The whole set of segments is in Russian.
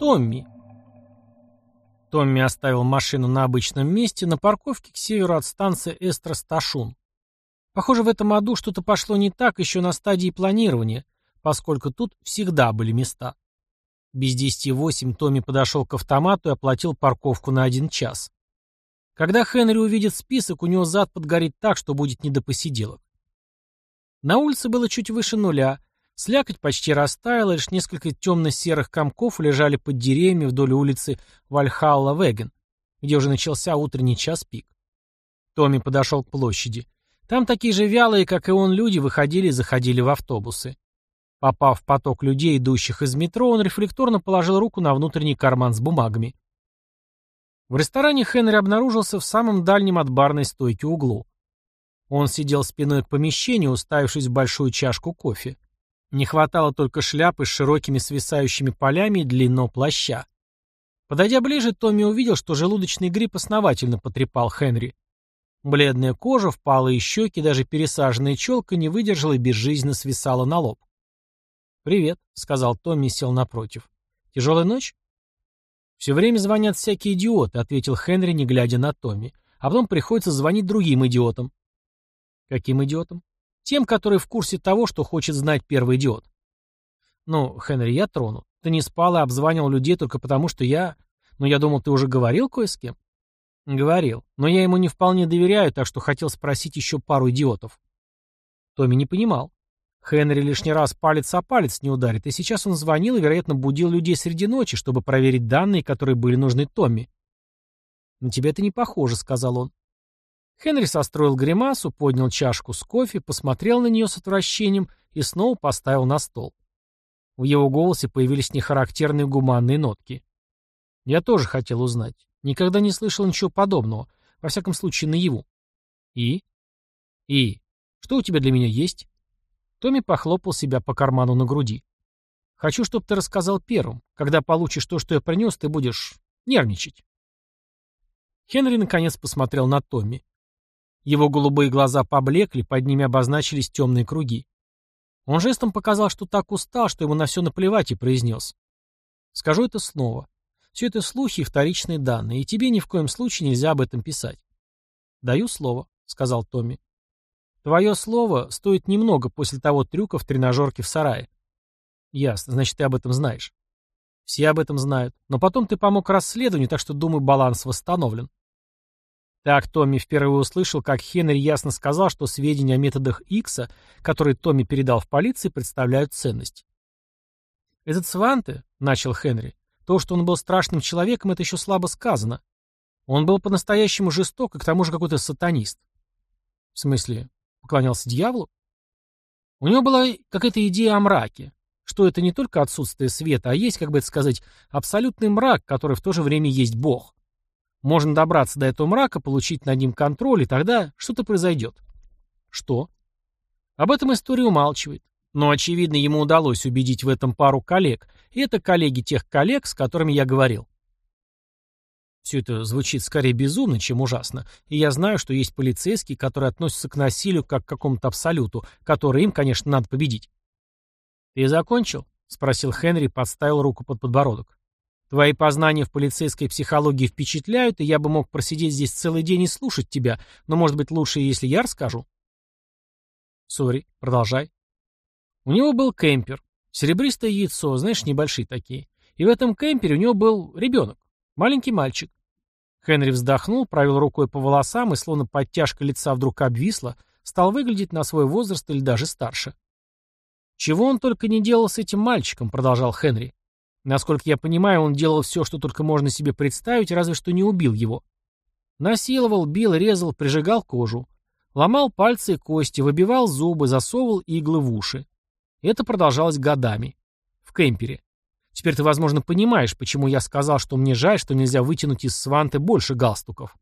Томми. Томми оставил машину на обычном месте на парковке к северу от станции Эстрасташун. Похоже, в этом аду что-то пошло не так еще на стадии планирования, поскольку тут всегда были места. Без десяти восемь Томми подошел к автомату и оплатил парковку на один час. Когда Хенри увидит список, у него зад подгорит так, что будет не до посиделок. На улице было чуть выше нуля, слякоть почти растаяла, лишь несколько темно-серых комков лежали под деревьями вдоль улицы Вальхалла-Веген, где уже начался утренний час пик. Томми подошел к площади. Там такие же вялые, как и он, люди выходили и заходили в автобусы. Попав в поток людей, идущих из метро, он рефлекторно положил руку на внутренний карман с бумагами. В ресторане Хенри обнаружился в самом дальнем от барной стойки углу. Он сидел спиной к помещению, уставившись в большую чашку кофе. Не хватало только шляпы с широкими свисающими полями и длинного плаща. Подойдя ближе, Томми увидел, что желудочный грипп основательно потрепал Хенри. Бледная кожа, впалые щеки, даже пересаженная челка не выдержала и безжизненно свисала на лоб. «Привет», — сказал Томми и сел напротив. «Тяжелая ночь?» «Все время звонят всякие идиоты», — ответил Хенри, не глядя на Томми. «А потом приходится звонить другим идиотам». «Каким идиотам?» «Тем, которые в курсе того, что хочет знать первый идиот». «Ну, Хенри, я трону. Ты не спал и обзванивал людей только потому, что я... Ну, я думал, ты уже говорил кое с кем?» «Говорил. Но я ему не вполне доверяю, так что хотел спросить еще пару идиотов». Томми не понимал. Хенри лишний раз палец о палец не ударит, и сейчас он звонил и, вероятно, будил людей среди ночи, чтобы проверить данные, которые были нужны Томми. «На тебя это не похоже», — сказал он. Хенри состроил гримасу, поднял чашку с кофе, посмотрел на нее с отвращением и снова поставил на стол. В его голосе появились нехарактерные гуманные нотки. «Я тоже хотел узнать. Никогда не слышал ничего подобного. Во всяком случае, наяву». «И?» «И? Что у тебя для меня есть?» Томми похлопал себя по карману на груди. «Хочу, чтобы ты рассказал первым. Когда получишь то, что я принес, ты будешь нервничать». Хенри наконец посмотрел на Томми. Его голубые глаза поблекли, под ними обозначились темные круги. Он жестом показал, что так устал, что ему на все наплевать, и произнес. «Скажу это снова. Все это слухи и вторичные данные, и тебе ни в коем случае нельзя об этом писать». «Даю слово», — сказал Томми. Твое слово стоит немного после того трюка в тренажерке в сарае. Ясно, значит, ты об этом знаешь. Все об этом знают. Но потом ты помог расследованию, так что, думаю, баланс восстановлен. Так Томми впервые услышал, как Хенри ясно сказал, что сведения о методах Икса, которые Томми передал в полиции, представляют ценность. «Этот Сванте», — начал Хенри, — «то, что он был страшным человеком, это еще слабо сказано. Он был по-настоящему жесток и к тому же какой-то сатанист». «В смысле, Поклонялся дьяволу? У него была какая-то идея о мраке, что это не только отсутствие света, а есть, как бы это сказать, абсолютный мрак, который в то же время есть Бог. Можно добраться до этого мрака, получить над ним контроль, и тогда что-то произойдет. Что? Об этом история умалчивает. Но, очевидно, ему удалось убедить в этом пару коллег, и это коллеги тех коллег, с которыми я говорил. Все это звучит скорее безумно, чем ужасно, и я знаю, что есть полицейские, которые относятся к насилию как к какому-то абсолюту, который им, конечно, надо победить. «Ты закончил?» — спросил Хенри подставил руку под подбородок. «Твои познания в полицейской психологии впечатляют, и я бы мог просидеть здесь целый день и слушать тебя, но, может быть, лучше, если я расскажу?» «Сори, продолжай». У него был кемпер, серебристое яйцо, знаешь, небольшие такие. И в этом кемпере у него был ребенок. Маленький мальчик. Хенри вздохнул, провел рукой по волосам и, словно подтяжка лица вдруг обвисла, стал выглядеть на свой возраст или даже старше. «Чего он только не делал с этим мальчиком», — продолжал Хенри. «Насколько я понимаю, он делал все, что только можно себе представить, разве что не убил его. Насиловал, бил, резал, прижигал кожу. Ломал пальцы и кости, выбивал зубы, засовывал иглы в уши. Это продолжалось годами. В кемпере. Теперь ты, возможно, понимаешь, почему я сказал, что мне жаль, что нельзя вытянуть из сванты больше галстуков.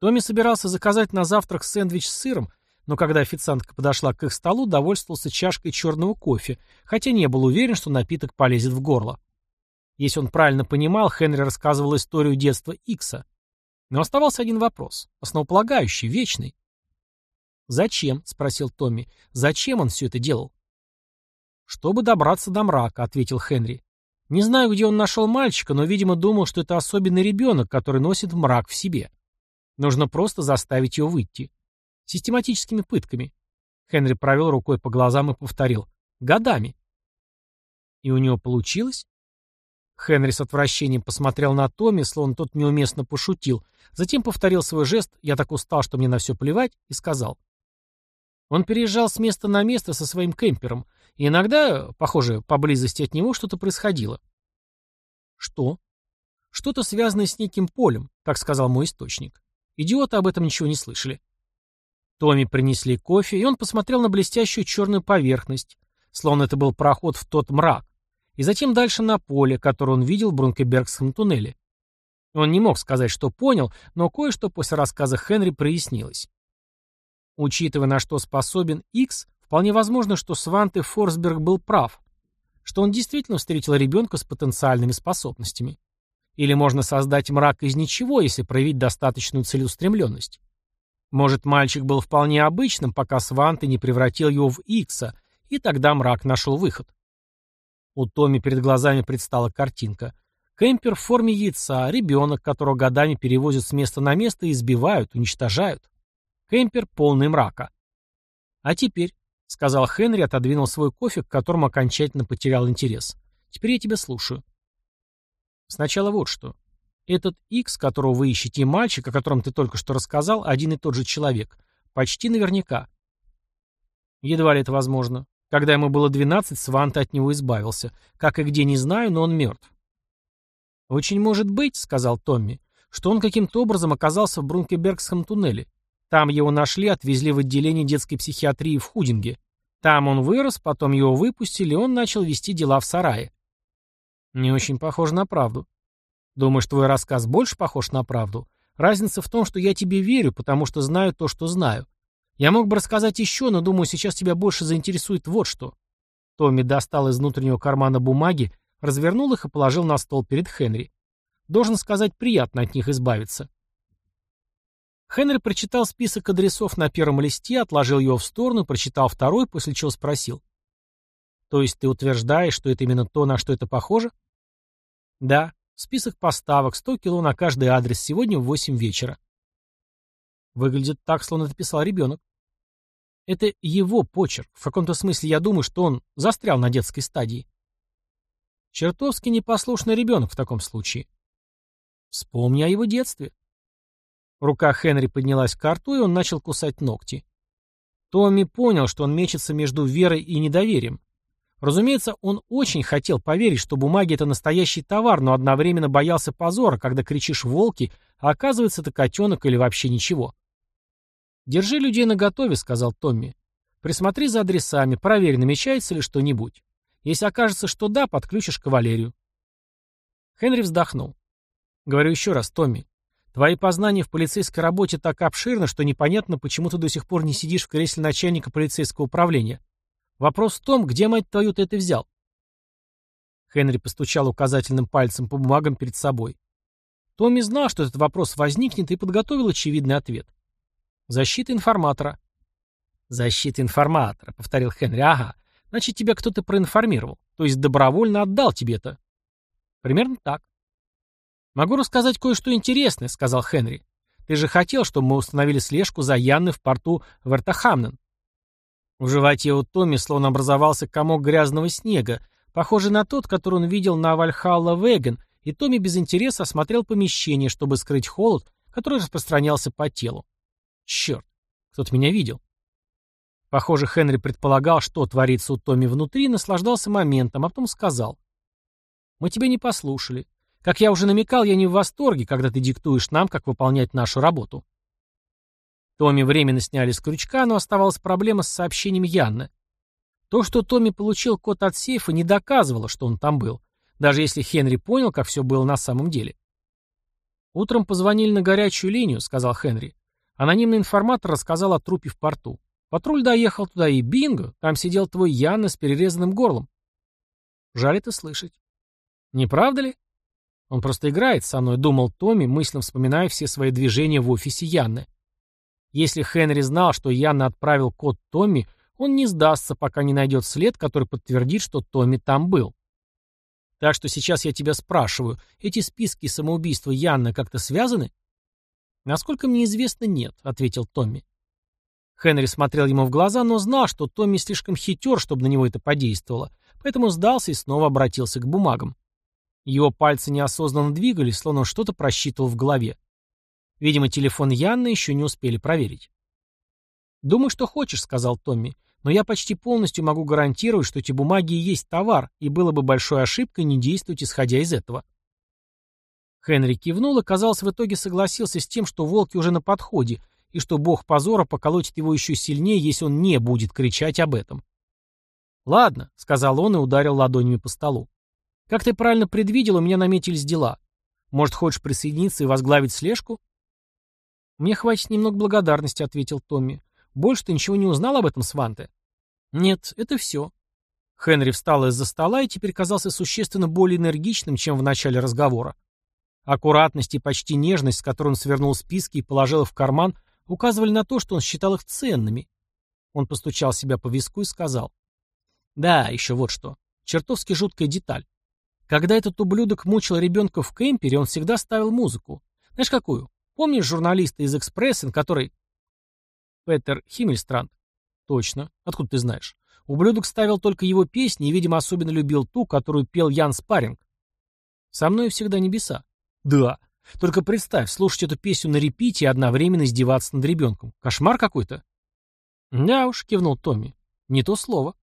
Томми собирался заказать на завтрак сэндвич с сыром, но когда официантка подошла к их столу, довольствовался чашкой черного кофе, хотя не был уверен, что напиток полезет в горло. Если он правильно понимал, Хенри рассказывал историю детства Икса. Но оставался один вопрос, основополагающий, вечный. «Зачем?» — спросил Томми. «Зачем он все это делал?» «Чтобы добраться до мрака», — ответил Хенри. Не знаю, где он нашел мальчика, но, видимо, думал, что это особенный ребенок, который носит мрак в себе. Нужно просто заставить его выйти. Систематическими пытками. Хенри провел рукой по глазам и повторил. Годами. И у него получилось? Хенри с отвращением посмотрел на Томми, словно тот неуместно пошутил. Затем повторил свой жест «я так устал, что мне на все плевать» и сказал. Он переезжал с места на место со своим кемпером, и иногда, похоже, поблизости от него что-то происходило. Что? Что-то связанное с неким полем, как сказал мой источник. Идиоты об этом ничего не слышали. Томми принесли кофе, и он посмотрел на блестящую черную поверхность, словно это был проход в тот мрак, и затем дальше на поле, которое он видел в Брункебергском туннеле. Он не мог сказать, что понял, но кое-что после рассказа Хенри прояснилось. Учитывая, на что способен Икс, вполне возможно, что Сванте Форсберг был прав, что он действительно встретил ребенка с потенциальными способностями. Или можно создать мрак из ничего, если проявить достаточную целеустремленность. Может, мальчик был вполне обычным, пока Сванте не превратил его в Икса, и тогда мрак нашел выход. У Томми перед глазами предстала картинка. Кемпер в форме яйца, ребенок, которого годами перевозят с места на место и избивают, уничтожают. Кемпер полный мрака. «А теперь», — сказал Хенри, отодвинул свой кофе, к которому окончательно потерял интерес. «Теперь я тебя слушаю». Сначала вот что. Этот X, которого вы ищете, и мальчик, о котором ты только что рассказал, один и тот же человек. Почти наверняка. Едва ли это возможно. Когда ему было 12, Сванта от него избавился. Как и где, не знаю, но он мертв. «Очень может быть», — сказал Томми, — «что он каким-то образом оказался в Брункебергском туннеле. Там его нашли, отвезли в отделение детской психиатрии в Худинге. Там он вырос, потом его выпустили, и он начал вести дела в сарае. Не очень похоже на правду. Думаешь, твой рассказ больше похож на правду? Разница в том, что я тебе верю, потому что знаю то, что знаю. Я мог бы рассказать еще, но думаю, сейчас тебя больше заинтересует вот что. Томми достал из внутреннего кармана бумаги, развернул их и положил на стол перед Хенри. Должен сказать, приятно от них избавиться. Хенри прочитал список адресов на первом листе, отложил его в сторону, прочитал второй, после чего спросил. «То есть ты утверждаешь, что это именно то, на что это похоже?» «Да. Список поставок, 100 кило на каждый адрес, сегодня в 8 вечера». Выглядит так, словно это писал ребенок. Это его почерк. В каком-то смысле я думаю, что он застрял на детской стадии. Чертовски непослушный ребенок в таком случае. Вспомни о его детстве. Рука Хенри поднялась к рту, и он начал кусать ногти. Томми понял, что он мечется между верой и недоверием. Разумеется, он очень хотел поверить, что бумаги — это настоящий товар, но одновременно боялся позора, когда кричишь «волки», а оказывается это котенок или вообще ничего. «Держи людей наготове», — сказал Томми. «Присмотри за адресами, проверь, намечается ли что-нибудь. Если окажется, что да, подключишь кавалерию». Хенри вздохнул. «Говорю еще раз, Томми, твои познания в полицейской работе так обширны, что непонятно, почему ты до сих пор не сидишь в кресле начальника полицейского управления. Вопрос в том, где, мать твою, ты это взял?» Хенри постучал указательным пальцем по бумагам перед собой. Томми знал, что этот вопрос возникнет, и подготовил очевидный ответ. Защита информатора. Защита информатора, повторил Хенри. Ага. Значит, тебя кто-то проинформировал. То есть добровольно отдал тебе это. Примерно так. Могу рассказать кое-что интересное, сказал Хенри. Ты же хотел, чтобы мы установили слежку за Янной в порту Вертахамнен. В животе у Томми словно образовался комок грязного снега, похожий на тот, который он видел на Вальхалла Веген, и Томми без интереса осмотрел помещение, чтобы скрыть холод, который распространялся по телу. Черт, кто-то меня видел. Похоже, Хенри предполагал, что творится у Томми внутри, наслаждался моментом, а потом сказал. «Мы тебя не послушали. Как я уже намекал, я не в восторге, когда ты диктуешь нам, как выполнять нашу работу». Томми временно сняли с крючка, но оставалась проблема с сообщением Янны. То, что Томми получил код от сейфа, не доказывало, что он там был, даже если Хенри понял, как все было на самом деле. «Утром позвонили на горячую линию», — сказал Хенри. Анонимный информатор рассказал о трупе в порту. Патруль доехал туда, и бинго, там сидел твой Янна с перерезанным горлом. Жаль это слышать. Не правда ли? Он просто играет со мной, думал Томми, мысленно вспоминая все свои движения в офисе Янны. Если Хенри знал, что Янна отправил код Томми, он не сдастся, пока не найдет след, который подтвердит, что Томми там был. Так что сейчас я тебя спрашиваю, эти списки самоубийства Янны как-то связаны? Насколько мне известно, нет, ответил Томми. Хенри смотрел ему в глаза, но знал, что Томми слишком хитер, чтобы на него это подействовало, поэтому сдался и снова обратился к бумагам. Его пальцы неосознанно двигались, словно что-то просчитывал в голове. Видимо, телефон Янны еще не успели проверить. «Думай, что хочешь», — сказал Томми но я почти полностью могу гарантировать, что эти бумаги и есть товар, и было бы большой ошибкой не действовать исходя из этого. Хенри кивнул и, казалось, в итоге согласился с тем, что волки уже на подходе, и что бог позора поколотит его еще сильнее, если он не будет кричать об этом. «Ладно», — сказал он и ударил ладонями по столу. «Как ты правильно предвидел, у меня наметились дела. Может, хочешь присоединиться и возглавить слежку?» «Мне хватит немного благодарности», — ответил Томми. Больше ты ничего не узнал об этом, Сванте? Нет, это все. Хенри встал из-за стола и теперь казался существенно более энергичным, чем в начале разговора. Аккуратность и почти нежность, с которой он свернул списки и положил их в карман, указывали на то, что он считал их ценными. Он постучал себя по виску и сказал. Да, еще вот что. Чертовски жуткая деталь. Когда этот ублюдок мучил ребенка в кемпере, он всегда ставил музыку. Знаешь какую? Помнишь журналиста из «Экспрессен», который... Петер Химмельстранд. Точно. Откуда ты знаешь? Ублюдок ставил только его песни и, видимо, особенно любил ту, которую пел Ян Спаринг. Со мной всегда небеса. Да. Только представь, слушать эту песню на репите и одновременно издеваться над ребенком. Кошмар какой-то. Да уж, кивнул Томми. Не то слово.